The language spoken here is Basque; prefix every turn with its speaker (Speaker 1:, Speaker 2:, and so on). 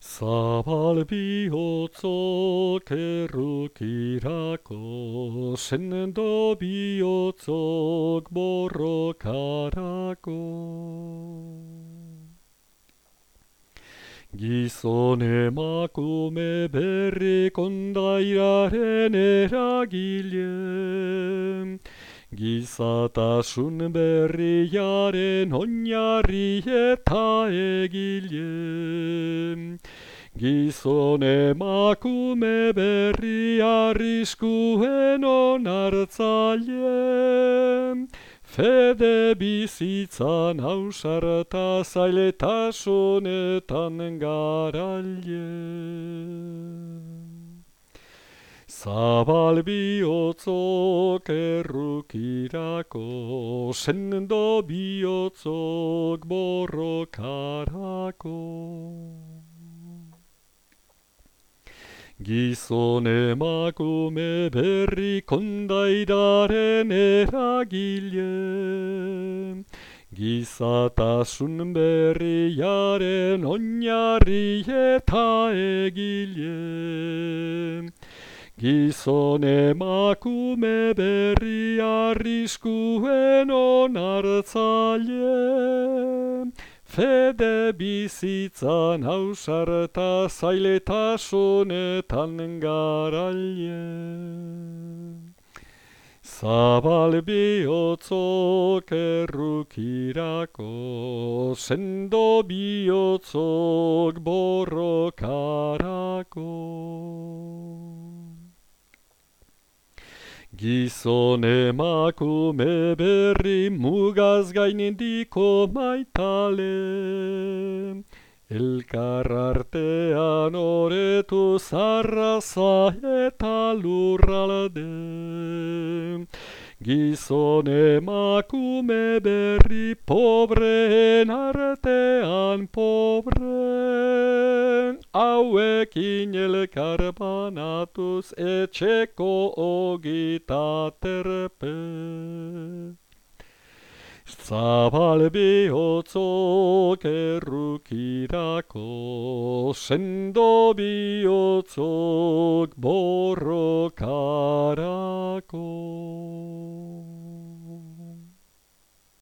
Speaker 1: Zabal bihotzok errukirako, sendo bihotzok borrokarako. Gizon emakume berri kondairaren eragile, Gizatasun berriaren oinarri eta egile. Gizon emakume berri arriskuen onartzaile. Fede bizitzan hausarta zailetasunetan garaile. Zabal bihotzok errukirako, sendo bihotzok borrokarako. Gizon emakume berri kondaidaren eragile, Gizatasun berriaren oinarri eta egile. Gizon emakume berri arriskuen onartzaile, Fede bizitzan hausarta zailetasunetan garaile. Zabal bihotzok errukirako, sendo bihotzok borrokarako. Gizon emakume berri mugaz gainendiko maitale. Elkar artean oretu zarraza eta lurralde. Gizon emakume berri pobreen artean pobre. Hauekin elkar banatuz etxeko ogita terpe. Zabal bihotzok errukirako, sendo bihotzok borrokarako.